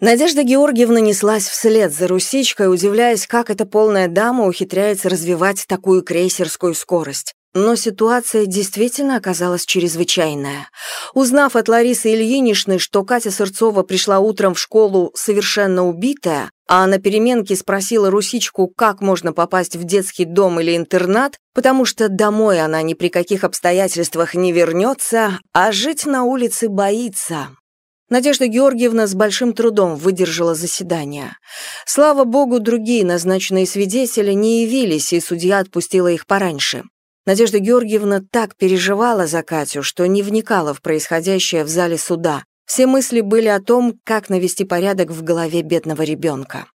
Надежда Георгиевна неслась вслед за Русичкой, удивляясь, как эта полная дама ухитряется развивать такую крейсерскую скорость. Но ситуация действительно оказалась чрезвычайная. Узнав от Ларисы Ильиничны, что Катя Сырцова пришла утром в школу совершенно убитая, а на переменке спросила Русичку, как можно попасть в детский дом или интернат, потому что домой она ни при каких обстоятельствах не вернется, а жить на улице боится. Надежда Георгиевна с большим трудом выдержала заседание. Слава богу, другие назначенные свидетели не явились, и судья отпустила их пораньше. Надежда Георгиевна так переживала за Катю, что не вникала в происходящее в зале суда. Все мысли были о том, как навести порядок в голове бедного ребенка.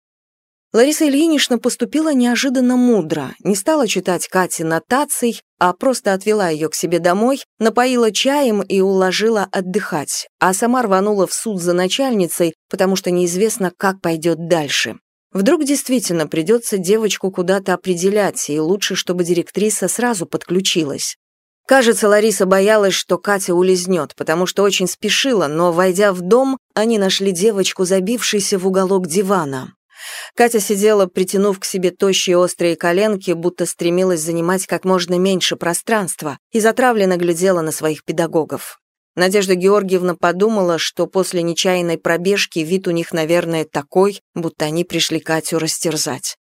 Лариса Ильинична поступила неожиданно мудро, не стала читать Кате нотаций, а просто отвела ее к себе домой, напоила чаем и уложила отдыхать, а сама рванула в суд за начальницей, потому что неизвестно, как пойдет дальше. Вдруг действительно придется девочку куда-то определять, и лучше, чтобы директриса сразу подключилась. Кажется, Лариса боялась, что Катя улизнет, потому что очень спешила, но, войдя в дом, они нашли девочку, забившейся в уголок дивана. Катя сидела, притянув к себе тощие острые коленки, будто стремилась занимать как можно меньше пространства, и затравленно глядела на своих педагогов. Надежда Георгиевна подумала, что после нечаянной пробежки вид у них, наверное, такой, будто они пришли Катю растерзать.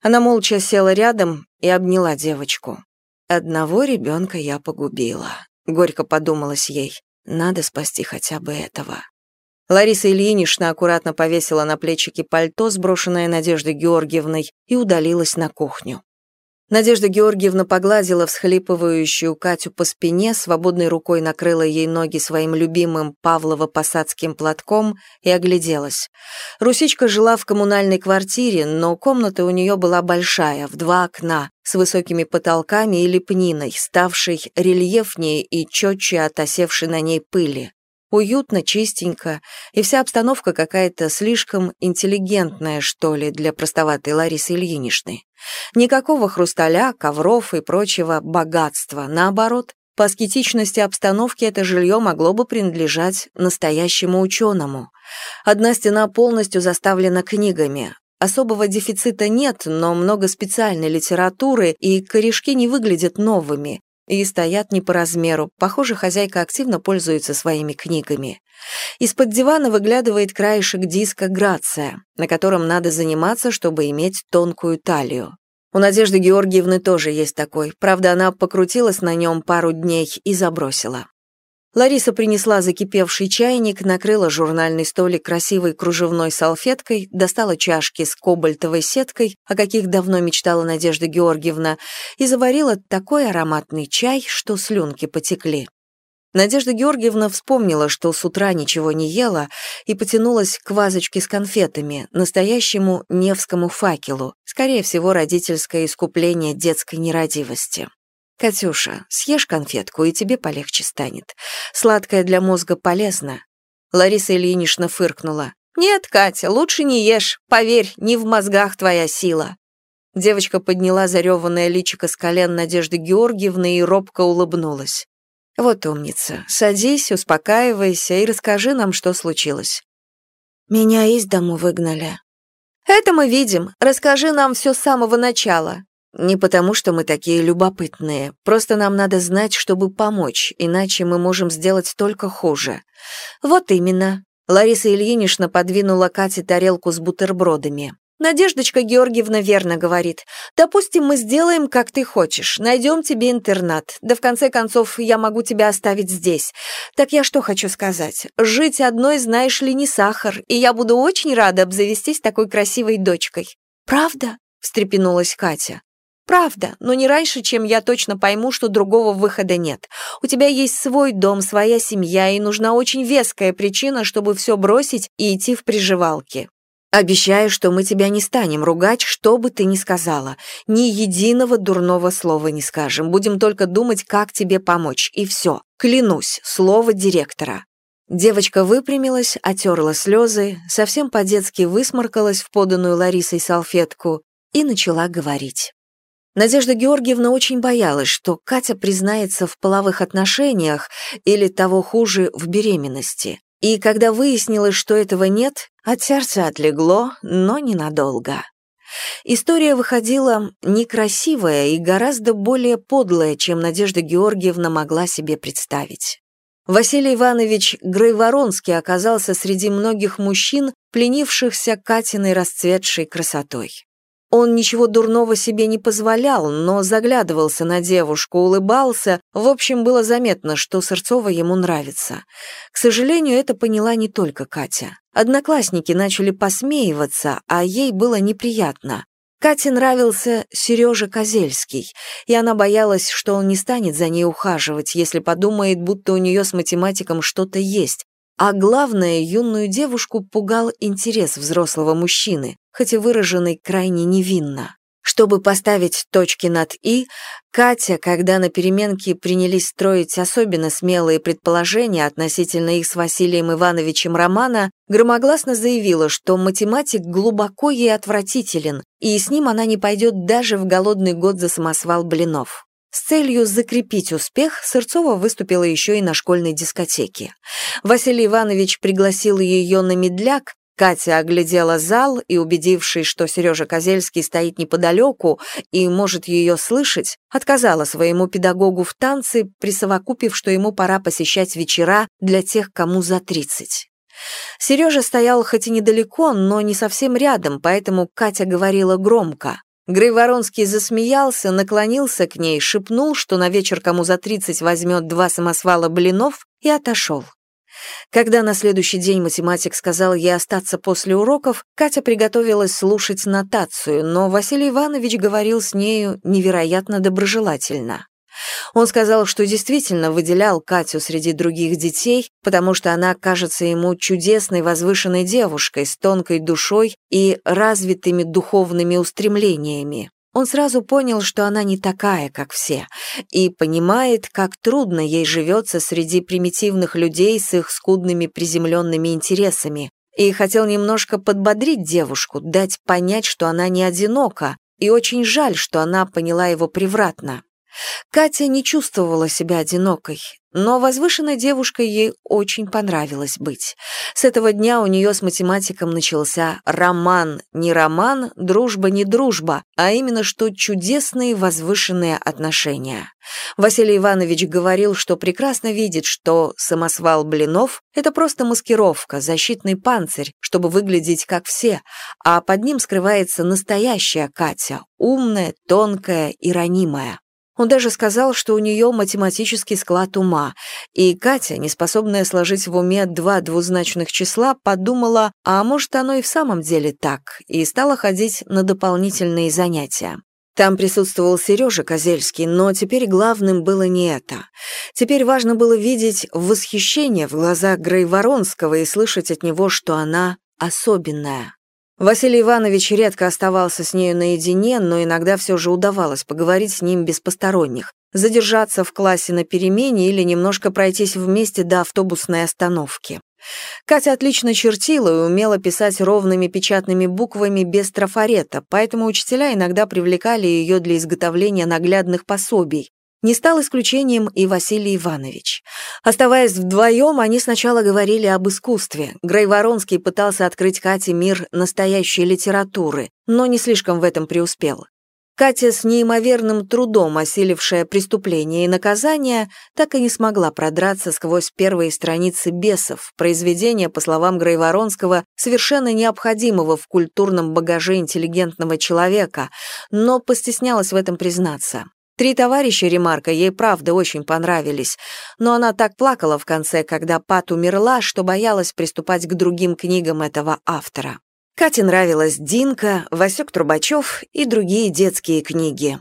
Она молча села рядом и обняла девочку. «Одного ребенка я погубила», — горько подумалось ей. «Надо спасти хотя бы этого». Лариса Ильинична аккуратно повесила на плечики пальто, сброшенное Надеждой Георгиевной, и удалилась на кухню. Надежда Георгиевна погладила всхлипывающую Катю по спине, свободной рукой накрыла ей ноги своим любимым Павлово-посадским платком и огляделась. Русичка жила в коммунальной квартире, но комната у нее была большая, в два окна, с высокими потолками и лепниной, ставшей рельефнее и четче от осевшей на ней пыли. Уютно, чистенько, и вся обстановка какая-то слишком интеллигентная, что ли, для простоватой Ларисы Ильиничны. Никакого хрусталя, ковров и прочего богатства. Наоборот, по аскетичности обстановки это жилье могло бы принадлежать настоящему ученому. Одна стена полностью заставлена книгами. Особого дефицита нет, но много специальной литературы, и корешки не выглядят новыми, и стоят не по размеру. Похоже, хозяйка активно пользуется своими книгами. Из-под дивана выглядывает краешек диска «Грация», на котором надо заниматься, чтобы иметь тонкую талию. У Надежды Георгиевны тоже есть такой, правда, она покрутилась на нем пару дней и забросила. Лариса принесла закипевший чайник, накрыла журнальный столик красивой кружевной салфеткой, достала чашки с кобальтовой сеткой, о каких давно мечтала Надежда Георгиевна, и заварила такой ароматный чай, что слюнки потекли. Надежда Георгиевна вспомнила, что с утра ничего не ела, и потянулась к вазочке с конфетами, настоящему Невскому факелу, скорее всего, родительское искупление детской нерадивости. «Катюша, съешь конфетку, и тебе полегче станет. Сладкое для мозга полезно». Лариса Ильинична фыркнула. «Нет, Катя, лучше не ешь. Поверь, не в мозгах твоя сила». Девочка подняла зареванное личико с колен Надежды Георгиевны и робко улыбнулась. «Вот умница. Садись, успокаивайся и расскажи нам, что случилось». «Меня из дому выгнали». «Это мы видим. Расскажи нам все с самого начала. Не потому, что мы такие любопытные, просто нам надо знать, чтобы помочь, иначе мы можем сделать только хуже. Вот именно. Лариса Ильинична подвинула Кате тарелку с бутербродами. Надеждочка Георгиевна верно говорит. Допустим, мы сделаем, как ты хочешь. Найдем тебе интернат. Да в конце концов, я могу тебя оставить здесь. Так я что хочу сказать? Жить одной, знаешь ли, не сахар, и я буду очень рада обзавестись такой красивой дочкой. Правда? встрепенулась Катя. Правда, но не раньше, чем я точно пойму, что другого выхода нет. У тебя есть свой дом, своя семья, и нужна очень веская причина, чтобы все бросить и идти в приживалки. Обещаю, что мы тебя не станем ругать, что бы ты ни сказала. Ни единого дурного слова не скажем. Будем только думать, как тебе помочь. И все. Клянусь, слово директора. Девочка выпрямилась, отерла слезы, совсем по-детски высморкалась в поданную Ларисой салфетку и начала говорить. Надежда Георгиевна очень боялась, что Катя признается в половых отношениях или, того хуже, в беременности. И когда выяснилось, что этого нет, от сердца отлегло, но ненадолго. История выходила некрасивая и гораздо более подлая, чем Надежда Георгиевна могла себе представить. Василий Иванович Грейворонский оказался среди многих мужчин, пленившихся Катиной расцветшей красотой. Он ничего дурного себе не позволял, но заглядывался на девушку, улыбался, в общем, было заметно, что Сырцова ему нравится. К сожалению, это поняла не только Катя. Одноклассники начали посмеиваться, а ей было неприятно. Кате нравился Сережа Козельский, и она боялась, что он не станет за ней ухаживать, если подумает, будто у нее с математиком что-то есть, а главное, юную девушку пугал интерес взрослого мужчины, хоть и выраженный крайне невинно. Чтобы поставить точки над «и», Катя, когда на переменке принялись строить особенно смелые предположения относительно их с Василием Ивановичем романа, громогласно заявила, что математик глубоко ей отвратителен, и с ним она не пойдет даже в голодный год за самосвал блинов. С целью закрепить успех Сырцова выступила еще и на школьной дискотеке. Василий Иванович пригласил ее на медляк, Катя оглядела зал и, убедившись, что Сережа Козельский стоит неподалеку и может ее слышать, отказала своему педагогу в танце, присовокупив, что ему пора посещать вечера для тех, кому за тридцать. Сережа стоял хоть и недалеко, но не совсем рядом, поэтому Катя говорила громко. Грейворонский засмеялся, наклонился к ней, шепнул, что на вечер кому за тридцать возьмет два самосвала блинов, и отошел. Когда на следующий день математик сказал ей остаться после уроков, Катя приготовилась слушать нотацию, но Василий Иванович говорил с нею невероятно доброжелательно. Он сказал, что действительно выделял Катю среди других детей, потому что она кажется ему чудесной возвышенной девушкой с тонкой душой и развитыми духовными устремлениями. Он сразу понял, что она не такая, как все, и понимает, как трудно ей живется среди примитивных людей с их скудными приземленными интересами, и хотел немножко подбодрить девушку, дать понять, что она не одинока, и очень жаль, что она поняла его превратно. Катя не чувствовала себя одинокой, но возвышенной девушкой ей очень понравилось быть. С этого дня у нее с математиком начался роман, не роман, дружба не дружба, а именно что чудесные возвышенные отношения. Василий Иванович говорил, что прекрасно видит, что самосвал блинов — это просто маскировка, защитный панцирь, чтобы выглядеть как все, а под ним скрывается настоящая Катя, умная, тонкая и ранимая. Он даже сказал, что у нее математический склад ума, и Катя, неспособная сложить в уме два двузначных числа, подумала, а может оно и в самом деле так, и стала ходить на дополнительные занятия. Там присутствовал Сережа Козельский, но теперь главным было не это. Теперь важно было видеть восхищение в глазах Грейворонского и слышать от него, что она особенная. Василий Иванович редко оставался с нею наедине, но иногда все же удавалось поговорить с ним без посторонних, задержаться в классе на перемене или немножко пройтись вместе до автобусной остановки. Катя отлично чертила и умела писать ровными печатными буквами без трафарета, поэтому учителя иногда привлекали ее для изготовления наглядных пособий, не стал исключением и Василий Иванович. Оставаясь вдвоем, они сначала говорили об искусстве. Грейворонский пытался открыть Кате мир настоящей литературы, но не слишком в этом преуспел. Катя, с неимоверным трудом осилившая преступление и наказание, так и не смогла продраться сквозь первые страницы «Бесов», произведения, по словам Грейворонского, совершенно необходимого в культурном багаже интеллигентного человека, но постеснялась в этом признаться. Три товарища Ремарка ей правда очень понравились, но она так плакала в конце, когда Пат умерла, что боялась приступать к другим книгам этого автора. Кате нравилась Динка, Васек Трубачев и другие детские книги.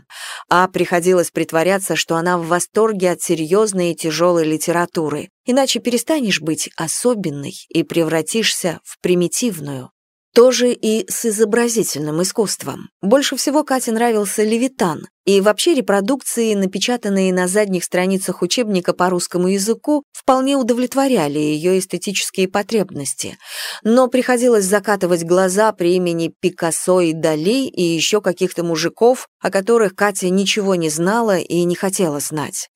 А приходилось притворяться, что она в восторге от серьезной и тяжелой литературы, иначе перестанешь быть особенной и превратишься в примитивную. Тоже и с изобразительным искусством. Больше всего Кате нравился «Левитан», и вообще репродукции, напечатанные на задних страницах учебника по русскому языку, вполне удовлетворяли ее эстетические потребности. Но приходилось закатывать глаза при имени Пикассо и Дали и еще каких-то мужиков, о которых Катя ничего не знала и не хотела знать.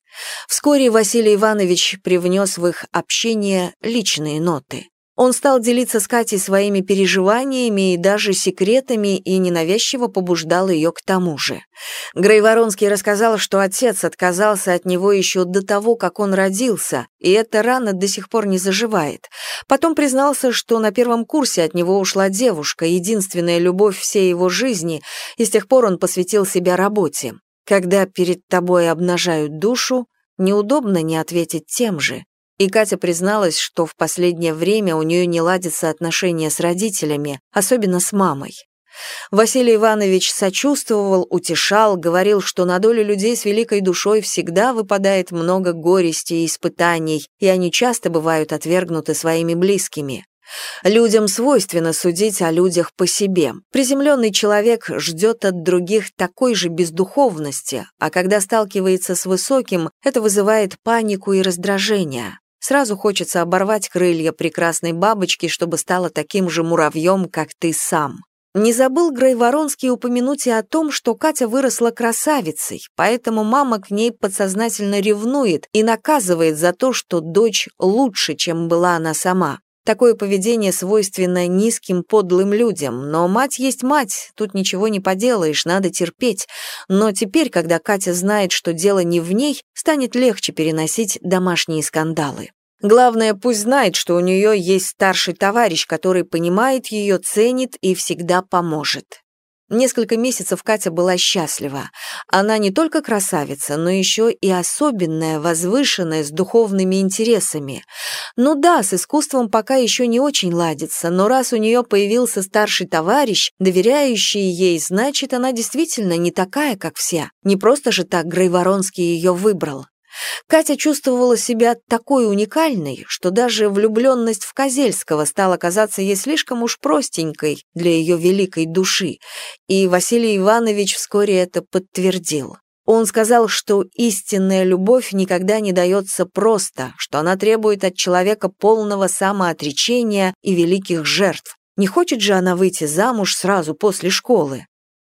Вскоре Василий Иванович привнес в их общение личные ноты. Он стал делиться с Катей своими переживаниями и даже секретами и ненавязчиво побуждал ее к тому же. Грейворонский рассказал, что отец отказался от него еще до того, как он родился, и эта рана до сих пор не заживает. Потом признался, что на первом курсе от него ушла девушка, единственная любовь всей его жизни, и с тех пор он посвятил себя работе. Когда перед тобой обнажают душу, неудобно не ответить тем же. И Катя призналась, что в последнее время у нее не ладятся отношения с родителями, особенно с мамой. Василий Иванович сочувствовал, утешал, говорил, что на долю людей с великой душой всегда выпадает много горести и испытаний, и они часто бывают отвергнуты своими близкими. Людям свойственно судить о людях по себе. Приземленный человек ждет от других такой же бездуховности, а когда сталкивается с высоким, это вызывает панику и раздражение. Сразу хочется оборвать крылья прекрасной бабочки, чтобы стала таким же муравьем, как ты сам. Не забыл Грей Воронский упомянуть и о том, что Катя выросла красавицей, поэтому мама к ней подсознательно ревнует и наказывает за то, что дочь лучше, чем была она сама. Такое поведение свойственно низким подлым людям, но мать есть мать, тут ничего не поделаешь, надо терпеть. Но теперь, когда Катя знает, что дело не в ней, станет легче переносить домашние скандалы. Главное, пусть знает, что у нее есть старший товарищ, который понимает ее, ценит и всегда поможет. Несколько месяцев Катя была счастлива. Она не только красавица, но еще и особенная, возвышенная, с духовными интересами. Ну да, с искусством пока еще не очень ладится, но раз у нее появился старший товарищ, доверяющий ей, значит, она действительно не такая, как все. Не просто же так Грейворонский ее выбрал. Катя чувствовала себя такой уникальной, что даже влюбленность в Козельского стала казаться ей слишком уж простенькой для ее великой души, и Василий Иванович вскоре это подтвердил. Он сказал, что истинная любовь никогда не дается просто, что она требует от человека полного самоотречения и великих жертв. Не хочет же она выйти замуж сразу после школы?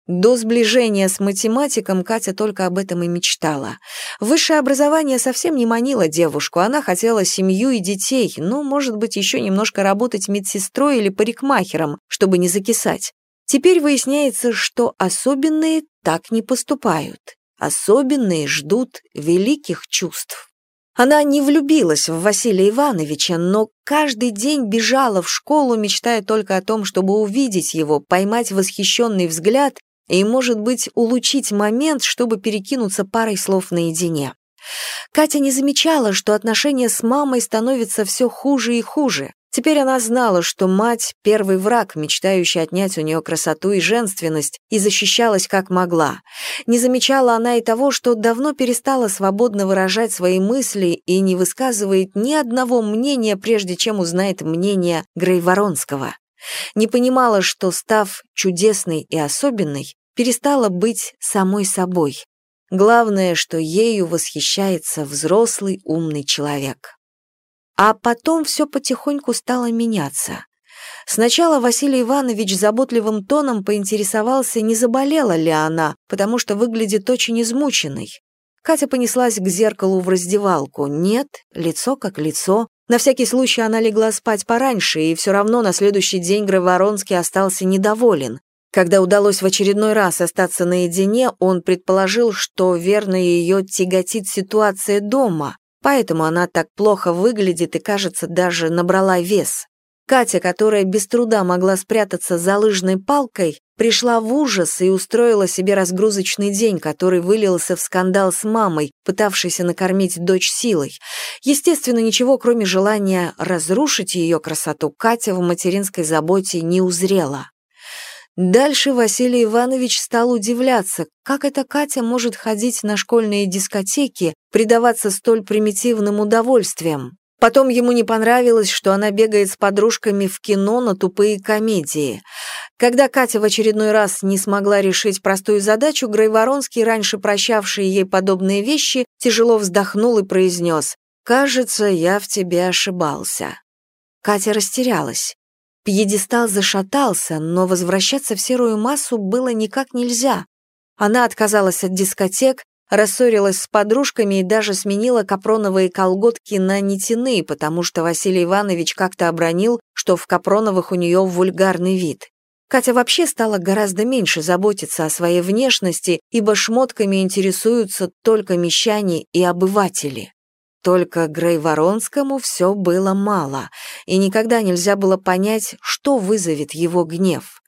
До сближения с математиком Катя только об этом и мечтала. Высшее образование совсем не манило девушку, она хотела семью и детей, ну, может быть, еще немножко работать медсестрой или парикмахером, чтобы не закисать. Теперь выясняется, что особенные так не поступают. Особенные ждут великих чувств. Она не влюбилась в Василия Ивановича, но каждый день бежала в школу, мечтая только о том, чтобы увидеть его, поймать восхищенный взгляд и, может быть, улучшить момент, чтобы перекинуться парой слов наедине. Катя не замечала, что отношения с мамой становятся все хуже и хуже. Теперь она знала, что мать — первый враг, мечтающий отнять у нее красоту и женственность, и защищалась как могла. Не замечала она и того, что давно перестала свободно выражать свои мысли и не высказывает ни одного мнения, прежде чем узнает мнение Грейворонского. Не понимала, что, став чудесной и особенной, перестала быть самой собой. Главное, что ею восхищается взрослый умный человек. А потом все потихоньку стало меняться. Сначала Василий Иванович заботливым тоном поинтересовался, не заболела ли она, потому что выглядит очень измученной. Катя понеслась к зеркалу в раздевалку. Нет, лицо как лицо. На всякий случай она легла спать пораньше, и все равно на следующий день Грavoronский остался недоволен. Когда удалось в очередной раз остаться наедине, он предположил, что верно ее тяготит ситуация дома, поэтому она так плохо выглядит и, кажется, даже набрала вес. Катя, которая без труда могла спрятаться за лыжной палкой, пришла в ужас и устроила себе разгрузочный день, который вылился в скандал с мамой, пытавшейся накормить дочь силой. Естественно, ничего, кроме желания разрушить ее красоту, Катя в материнской заботе не узрела. Дальше Василий Иванович стал удивляться, как эта Катя может ходить на школьные дискотеки, предаваться столь примитивным удовольствиям. Потом ему не понравилось, что она бегает с подружками в кино на тупые комедии. Когда Катя в очередной раз не смогла решить простую задачу, Грейворонский, раньше прощавший ей подобные вещи, тяжело вздохнул и произнес «Кажется, я в тебе ошибался». Катя растерялась. Пьедестал зашатался, но возвращаться в серую массу было никак нельзя. Она отказалась от дискотек, рассорилась с подружками и даже сменила капроновые колготки на нитяные, потому что Василий Иванович как-то обронил, что в капроновых у нее вульгарный вид. Катя вообще стала гораздо меньше заботиться о своей внешности, ибо шмотками интересуются только мещане и обыватели. Только Грейворонскому все было мало, и никогда нельзя было понять, что вызовет его гнев.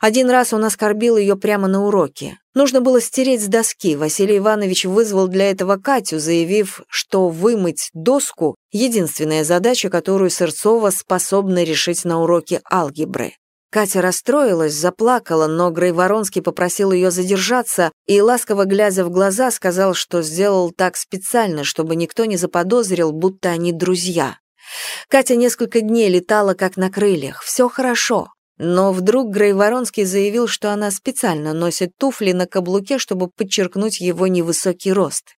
Один раз он оскорбил ее прямо на уроке. Нужно было стереть с доски. Василий Иванович вызвал для этого Катю, заявив, что вымыть доску — единственная задача, которую Сырцова способна решить на уроке алгебры. Катя расстроилась, заплакала, но Грейворонский попросил ее задержаться и, ласково глядя в глаза, сказал, что сделал так специально, чтобы никто не заподозрил, будто они друзья. Катя несколько дней летала как на крыльях, все хорошо. Но вдруг Грейворонский заявил, что она специально носит туфли на каблуке, чтобы подчеркнуть его невысокий рост.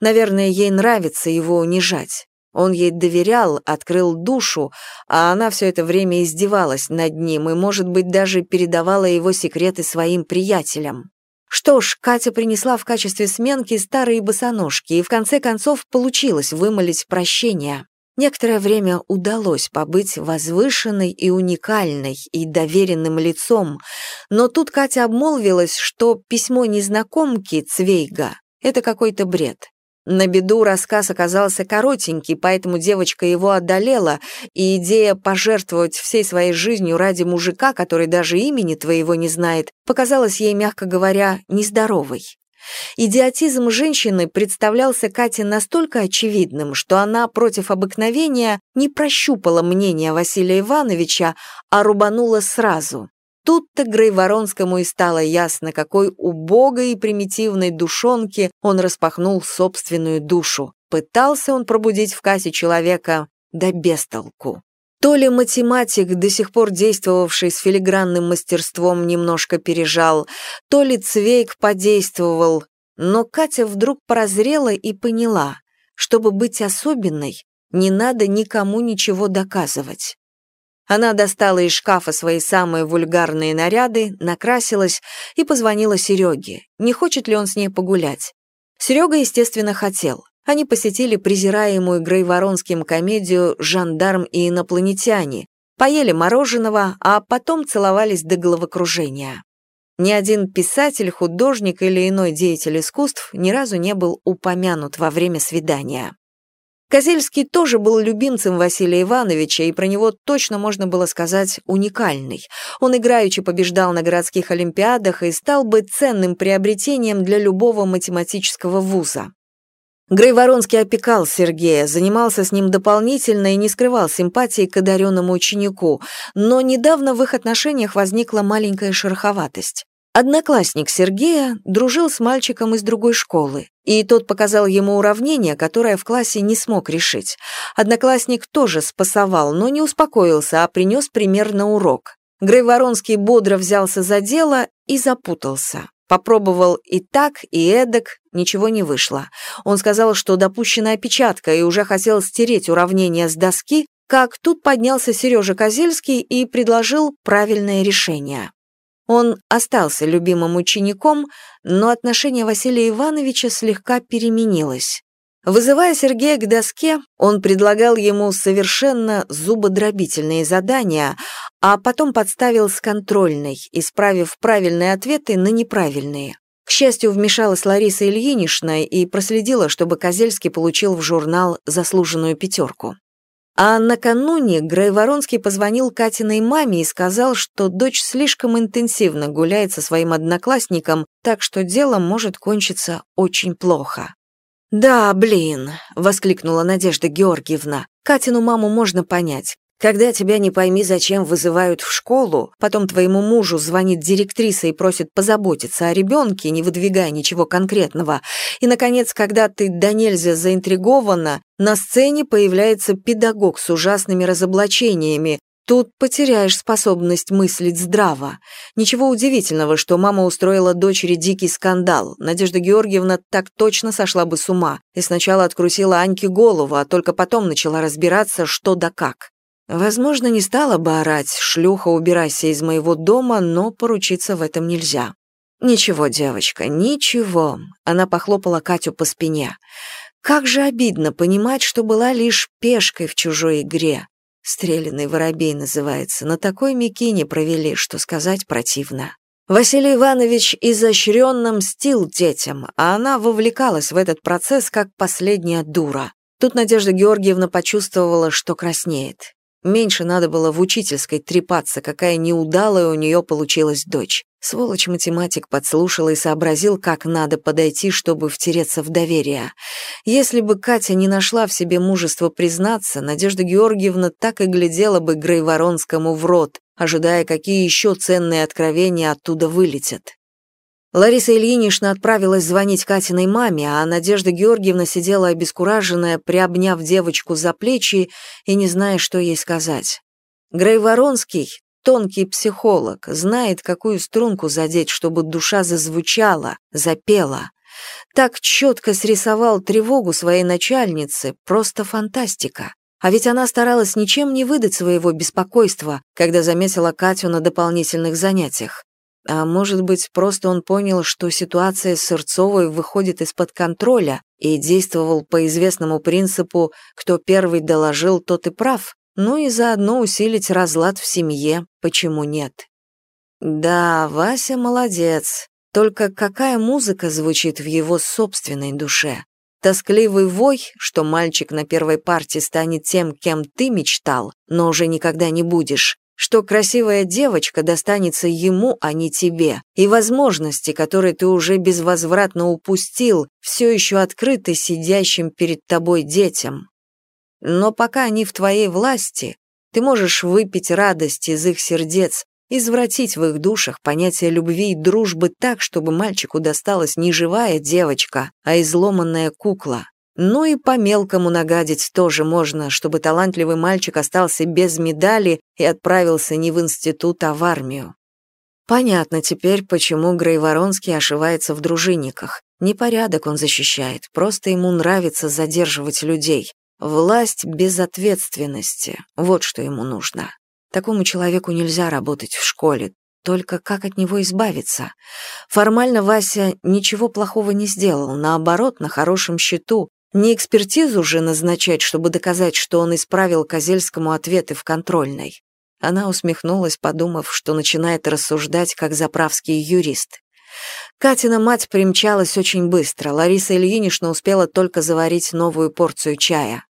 Наверное, ей нравится его унижать. Он ей доверял, открыл душу, а она все это время издевалась над ним и, может быть, даже передавала его секреты своим приятелям. Что ж, Катя принесла в качестве сменки старые босоножки, и в конце концов получилось вымолить прощение. Некоторое время удалось побыть возвышенной и уникальной и доверенным лицом, но тут Катя обмолвилась, что письмо незнакомки Цвейга — это какой-то бред. На беду рассказ оказался коротенький, поэтому девочка его одолела, и идея пожертвовать всей своей жизнью ради мужика, который даже имени твоего не знает, показалась ей, мягко говоря, нездоровой. Идиотизм женщины представлялся Кате настолько очевидным, что она против обыкновения не прощупала мнение Василия Ивановича, а рубанула сразу. Тут-то Грейворонскому и стало ясно, какой убогой и примитивной душонке он распахнул собственную душу. Пытался он пробудить в кассе человека, да без толку. То ли математик, до сих пор действовавший с филигранным мастерством, немножко пережал, то ли Цвейк подействовал, но Катя вдруг прозрела и поняла, чтобы быть особенной, не надо никому ничего доказывать. Она достала из шкафа свои самые вульгарные наряды, накрасилась и позвонила Сереге, не хочет ли он с ней погулять. Серега, естественно, хотел. Они посетили презираемую Грейворонским комедию «Жандарм и инопланетяне», поели мороженого, а потом целовались до головокружения. Ни один писатель, художник или иной деятель искусств ни разу не был упомянут во время свидания. Козельский тоже был любимцем Василия Ивановича, и про него точно можно было сказать уникальный. Он играючи побеждал на городских олимпиадах и стал бы ценным приобретением для любого математического вуза. Грей Воронский опекал Сергея, занимался с ним дополнительно и не скрывал симпатии к одаренному ученику, но недавно в их отношениях возникла маленькая шероховатость. Одноклассник Сергея дружил с мальчиком из другой школы, и тот показал ему уравнение, которое в классе не смог решить. Одноклассник тоже спасовал, но не успокоился, а принес пример на урок. Грей Воронский бодро взялся за дело и запутался. Попробовал и так, и эдак, ничего не вышло. Он сказал, что допущена опечатка, и уже хотел стереть уравнение с доски, как тут поднялся Сережа Козельский и предложил правильное решение. Он остался любимым учеником, но отношение Василия Ивановича слегка переменилось. Вызывая Сергея к доске, он предлагал ему совершенно зубодробительные задания, а потом подставил с контрольной, исправив правильные ответы на неправильные. К счастью, вмешалась Лариса Ильинична и проследила, чтобы Козельский получил в журнал заслуженную пятерку. А накануне Грей Воронский позвонил Катиной маме и сказал, что дочь слишком интенсивно гуляет со своим одноклассником, так что дело может кончиться очень плохо. «Да, блин», — воскликнула Надежда Георгиевна. «Катину маму можно понять. Когда тебя не пойми, зачем вызывают в школу, потом твоему мужу звонит директриса и просит позаботиться о ребенке, не выдвигая ничего конкретного, и, наконец, когда ты до нельзя заинтригована, на сцене появляется педагог с ужасными разоблачениями, Тут потеряешь способность мыслить здраво. Ничего удивительного, что мама устроила дочери дикий скандал. Надежда Георгиевна так точно сошла бы с ума и сначала открутила Аньке голову, а только потом начала разбираться, что да как. Возможно, не стала бы орать «шлюха, убирайся из моего дома», но поручиться в этом нельзя. «Ничего, девочка, ничего», — она похлопала Катю по спине. «Как же обидно понимать, что была лишь пешкой в чужой игре. Стреляный воробей называется. На такой мякине провели, что сказать противно». Василий Иванович изощренно мстил детям, а она вовлекалась в этот процесс как последняя дура. Тут Надежда Георгиевна почувствовала, что краснеет. Меньше надо было в учительской трепаться, какая неудалая у нее получилась дочь. Сволочь-математик подслушал и сообразил, как надо подойти, чтобы втереться в доверие. Если бы Катя не нашла в себе мужества признаться, Надежда Георгиевна так и глядела бы Грейворонскому в рот, ожидая, какие еще ценные откровения оттуда вылетят. Лариса Ильинична отправилась звонить Катиной маме, а Надежда Георгиевна сидела обескураженная, приобняв девочку за плечи и не зная, что ей сказать. Грей Воронский, тонкий психолог, знает, какую струнку задеть, чтобы душа зазвучала, запела. Так четко срисовал тревогу своей начальницы, просто фантастика. А ведь она старалась ничем не выдать своего беспокойства, когда заметила Катю на дополнительных занятиях. А может быть, просто он понял, что ситуация с Сырцовой выходит из-под контроля и действовал по известному принципу «кто первый доложил, тот и прав», ну и заодно усилить разлад в семье, почему нет. Да, Вася молодец, только какая музыка звучит в его собственной душе? Тоскливый вой, что мальчик на первой партии станет тем, кем ты мечтал, но уже никогда не будешь, что красивая девочка достанется ему, а не тебе, и возможности, которые ты уже безвозвратно упустил, все еще открыты сидящим перед тобой детям. Но пока они в твоей власти, ты можешь выпить радость из их сердец, извратить в их душах понятие любви и дружбы так, чтобы мальчику досталась не живая девочка, а изломанная кукла. Ну и по мелкому нагадить тоже можно, чтобы талантливый мальчик остался без медали и отправился не в институт, а в армию. Понятно теперь, почему Грей Воронский ошивается в дружинниках. Непорядок он защищает, просто ему нравится задерживать людей. Власть без ответственности — вот что ему нужно. Такому человеку нельзя работать в школе, только как от него избавиться? Формально Вася ничего плохого не сделал, наоборот, на хорошем счету, не экспертизу же назначать, чтобы доказать, что он исправил Козельскому ответы в контрольной. Она усмехнулась, подумав, что начинает рассуждать как заправский юрист. Катина мать примчалась очень быстро. Лариса Ильинична успела только заварить новую порцию чая.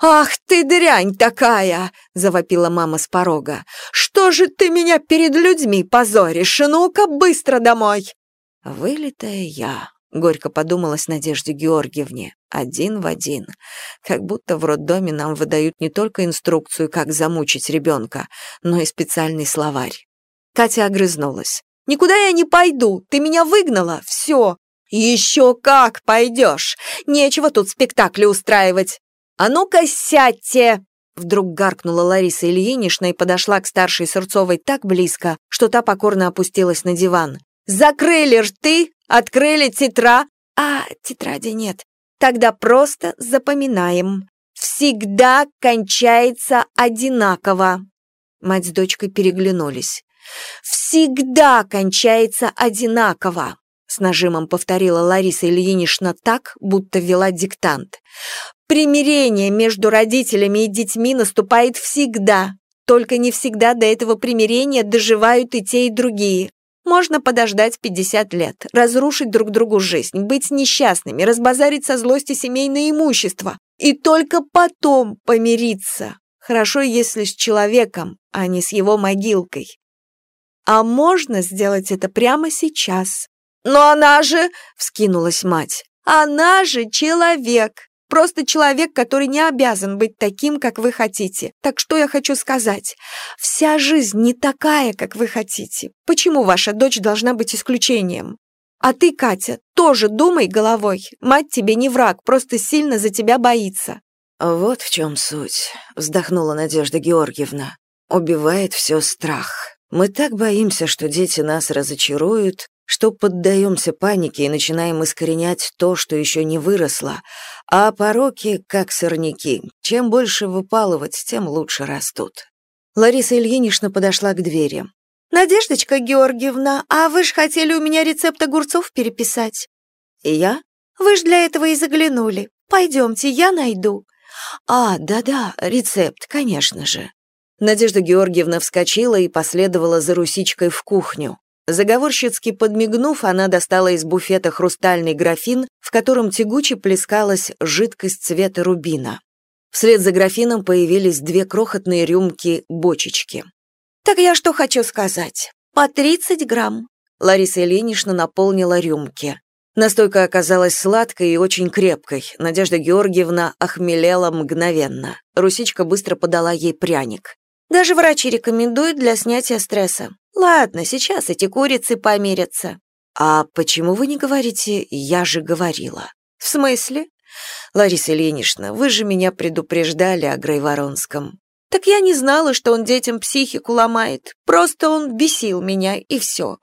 «Ах ты дрянь такая!» — завопила мама с порога. «Что же ты меня перед людьми позоришь? Ну-ка, быстро домой!» «Вылитая я», Горько подумалось Надежде Георгиевне. Один в один. Как будто в роддоме нам выдают не только инструкцию, как замучить ребенка, но и специальный словарь. Катя огрызнулась. «Никуда я не пойду! Ты меня выгнала! Все!» «Еще как пойдешь! Нечего тут спектакли устраивать! А ну-ка сядьте!» Вдруг гаркнула Лариса Ильинична и подошла к старшей Сырцовой так близко, что та покорно опустилась на диван. «Закрыли рты, Открыли тетра... А, тетради нет. Тогда просто запоминаем. Всегда кончается одинаково. Мать с дочкой переглянулись. «Всегда кончается одинаково», — с нажимом повторила Лариса Ильинична так, будто вела диктант. «Примирение между родителями и детьми наступает всегда, только не всегда до этого примирения доживают и те, и другие. Можно подождать 50 лет, разрушить друг другу жизнь, быть несчастными, разбазарить со злости семейное имущество и только потом помириться. Хорошо, если с человеком, а не с его могилкой. А можно сделать это прямо сейчас. Но она же, вскинулась мать, она же человек. Просто человек, который не обязан быть таким, как вы хотите. Так что я хочу сказать? Вся жизнь не такая, как вы хотите. Почему ваша дочь должна быть исключением? А ты, Катя, тоже думай головой. Мать тебе не враг, просто сильно за тебя боится. Вот в чем суть, вздохнула Надежда Георгиевна. Убивает все страх. Мы так боимся, что дети нас разочаруют, что поддаемся панике и начинаем искоренять то, что еще не выросло, а пороки, как сорняки, чем больше выпалывать, тем лучше растут. Лариса Ильинична подошла к двери. «Надеждочка Георгиевна, а вы ж хотели у меня рецепт огурцов переписать?» «Я?» «Вы ж для этого и заглянули. Пойдемте, я найду». «А, да-да, рецепт, конечно же». Надежда Георгиевна вскочила и последовала за Русичкой в кухню. Заговорщицки подмигнув, она достала из буфета хрустальный графин, в котором тягуче плескалась жидкость цвета рубина. Вслед за графином появились две крохотные рюмки-бочечки. «Так я что хочу сказать? По 30 грамм». Лариса Ильинична наполнила рюмки. Настойка оказалась сладкой и очень крепкой. Надежда Георгиевна охмелела мгновенно. Русичка быстро подала ей пряник. «Даже врачи рекомендуют для снятия стресса. Ладно, сейчас эти курицы померятся». «А почему вы не говорите «я же говорила»?» «В смысле?» «Лариса Ильинична, вы же меня предупреждали о Грейворонском». Так я не знала, что он детям психику ломает. Просто он бесил меня, и все.